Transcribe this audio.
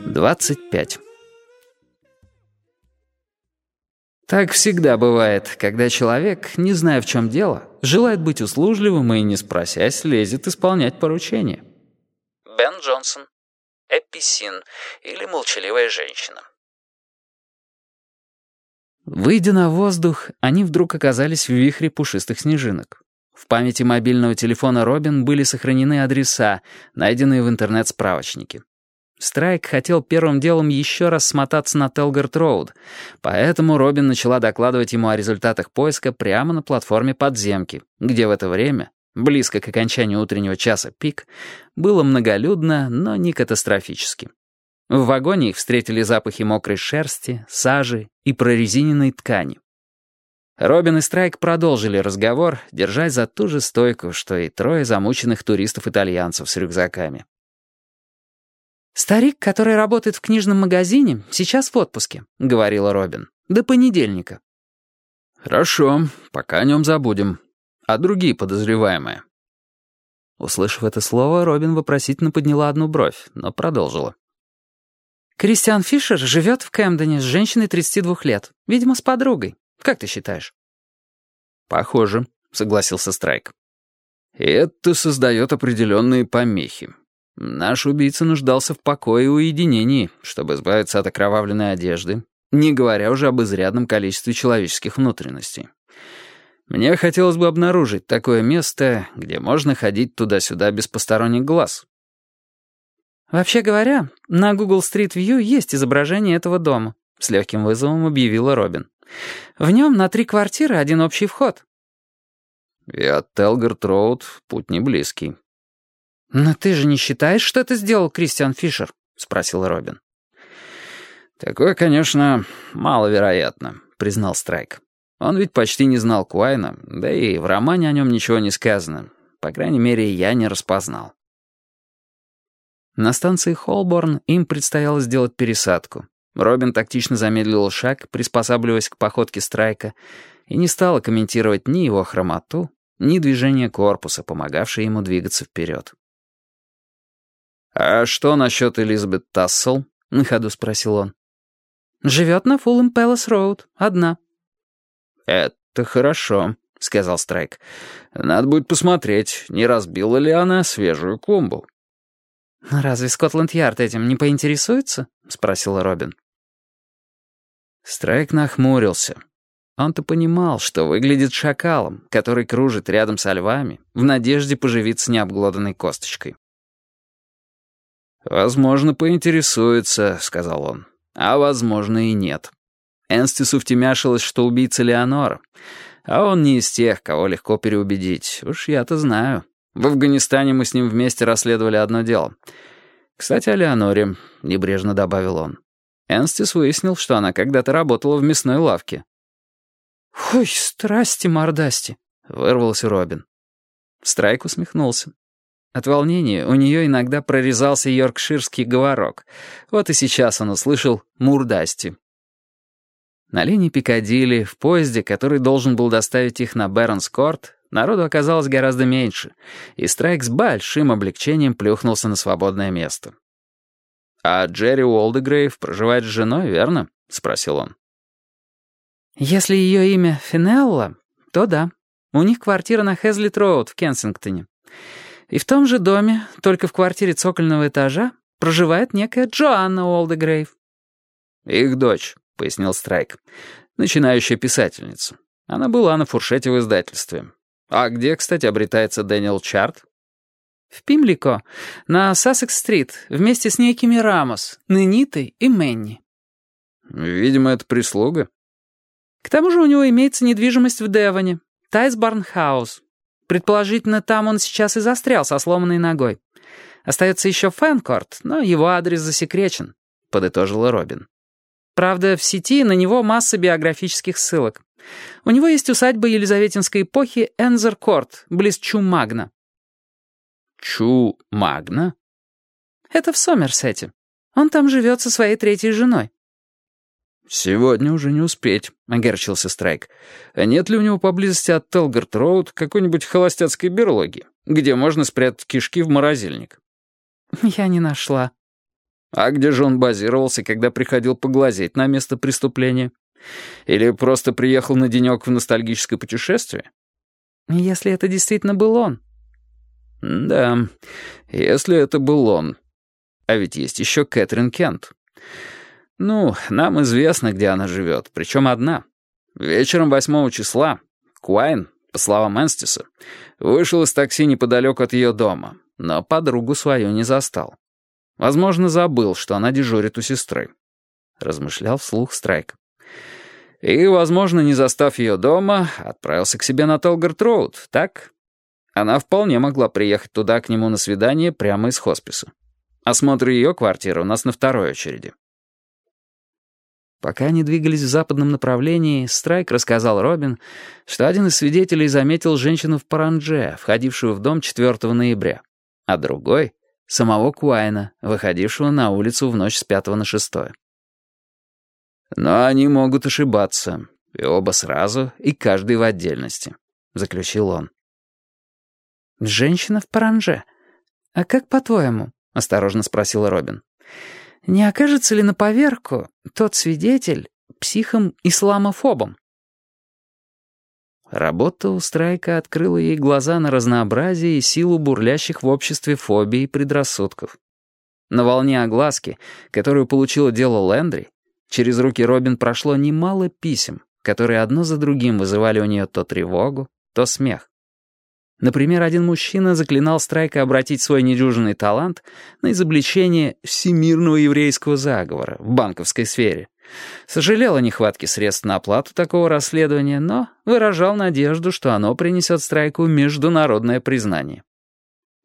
Двадцать пять. Так всегда бывает, когда человек, не зная в чем дело, желает быть услужливым и, не спросясь, лезет исполнять поручение. Бен Джонсон. Эписин или молчаливая женщина. Выйдя на воздух, они вдруг оказались в вихре пушистых снежинок. В памяти мобильного телефона Робин были сохранены адреса, найденные в интернет-справочнике. Страйк хотел первым делом еще раз смотаться на Телгард-Роуд, поэтому Робин начала докладывать ему о результатах поиска прямо на платформе подземки, где в это время, близко к окончанию утреннего часа пик, было многолюдно, но не катастрофически. В вагоне их встретили запахи мокрой шерсти, сажи и прорезиненной ткани. Робин и Страйк продолжили разговор, держась за ту же стойку, что и трое замученных туристов-итальянцев с рюкзаками. «Старик, который работает в книжном магазине, сейчас в отпуске», — говорила Робин. «До понедельника». «Хорошо, пока о нем забудем. А другие подозреваемые?» Услышав это слово, Робин вопросительно подняла одну бровь, но продолжила. «Кристиан Фишер живет в Кэмдене с женщиной 32 лет. Видимо, с подругой. Как ты считаешь?» «Похоже», — согласился Страйк. «И это создает определенные помехи. Наш убийца нуждался в покое и уединении, чтобы избавиться от окровавленной одежды, не говоря уже об изрядном количестве человеческих внутренностей. Мне хотелось бы обнаружить такое место, где можно ходить туда-сюда без посторонних глаз. «Вообще говоря, на Google Street View есть изображение этого дома», — с легким вызовом объявила Робин. «В нем на три квартиры один общий вход». «И от Телгард-Роуд путь не близкий», «Но ты же не считаешь, что это сделал Кристиан Фишер?» — спросил Робин. «Такое, конечно, маловероятно», — признал Страйк. «Он ведь почти не знал Куайна, да и в романе о нем ничего не сказано. По крайней мере, я не распознал». На станции Холборн им предстояло сделать пересадку. Робин тактично замедлил шаг, приспосабливаясь к походке Страйка, и не стала комментировать ни его хромоту, ни движение корпуса, помогавшее ему двигаться вперед. «А что насчет Элизабет Тассел?» — на ходу спросил он. «Живет на Фуллэм Пэлас Роуд, одна». «Это хорошо», — сказал Страйк. «Надо будет посмотреть, не разбила ли она свежую клумбу». «Разве Скотланд-Ярд этим не поинтересуется?» — спросила Робин. Страйк нахмурился. Он-то понимал, что выглядит шакалом, который кружит рядом со львами, в надежде поживиться необглоданной косточкой. «Возможно, поинтересуется», — сказал он. «А возможно и нет». Энстису втемяшилось, что убийца Леонора. А он не из тех, кого легко переубедить. Уж я-то знаю. В Афганистане мы с ним вместе расследовали одно дело. Кстати, о Леоноре, — небрежно добавил он. Энстис выяснил, что она когда-то работала в мясной лавке. «Ой, страсти-мордасти», — вырвался Робин. Страйк усмехнулся. От волнения у нее иногда прорезался йоркширский говорок. Вот и сейчас он услышал «мурдасти». На линии Пикадилли, в поезде, который должен был доставить их на Бернс-Корт, народу оказалось гораздо меньше, и Страйк с большим облегчением плюхнулся на свободное место. «А Джерри Уолдегрейв проживает с женой, верно?» — спросил он. «Если ее имя Финелла, то да. У них квартира на Хезлит-Роуд в Кенсингтоне. И в том же доме, только в квартире цокольного этажа, проживает некая Джоанна Уолдегрейв. «Их дочь», — пояснил Страйк, — «начинающая писательница. Она была на фуршете в издательстве. А где, кстати, обретается Дэниел Чарт?» «В Пимлико, на Сассекс-стрит, вместе с некими Рамос, Ненитой и Мэнни». «Видимо, это прислуга». «К тому же у него имеется недвижимость в Девоне, Тайсбарн-хаус, Предположительно, там он сейчас и застрял со сломанной ногой. Остается еще Фэнкорт, но его адрес засекречен», — подытожила Робин. «Правда, в сети на него масса биографических ссылок. У него есть усадьба Елизаветинской эпохи Энзер-Корт, близ Чу-Магна». «Чу-Магна?» «Это в Сомерсете. Он там живет со своей третьей женой». «Сегодня уже не успеть», — огорчился Страйк. «А нет ли у него поблизости от Талгарт-Роуд какой-нибудь холостяцкой берлоги, где можно спрятать кишки в морозильник?» «Я не нашла». «А где же он базировался, когда приходил поглазеть на место преступления? Или просто приехал на денек в ностальгическое путешествие?» «Если это действительно был он». «Да, если это был он. А ведь есть еще Кэтрин Кент». «Ну, нам известно, где она живет, причем одна. Вечером 8 числа Куайн, по словам Энстиса, вышел из такси неподалеку от ее дома, но подругу свою не застал. Возможно, забыл, что она дежурит у сестры». Размышлял вслух Страйк. И, возможно, не застав ее дома, отправился к себе на Телгард-Роуд, так? Она вполне могла приехать туда к нему на свидание прямо из хосписа. Осмотр ее квартиры у нас на второй очереди. Пока они двигались в западном направлении, Страйк рассказал Робин, что один из свидетелей заметил женщину в паранже, входившую в дом 4 ноября, а другой — самого Куайна, выходившего на улицу в ночь с 5 на 6. «Но они могут ошибаться, и оба сразу, и каждый в отдельности», — заключил он. «Женщина в паранже? А как по-твоему?» — осторожно спросил Робин. Не окажется ли на поверку тот свидетель психом-исламофобом? Работа у Страйка открыла ей глаза на разнообразие и силу бурлящих в обществе фобий и предрассудков. На волне огласки, которую получило дело Лэндри, через руки Робин прошло немало писем, которые одно за другим вызывали у нее то тревогу, то смех. Например, один мужчина заклинал Страйка обратить свой недюжинный талант на изобличение всемирного еврейского заговора в банковской сфере. Сожалел о нехватке средств на оплату такого расследования, но выражал надежду, что оно принесет Страйку международное признание.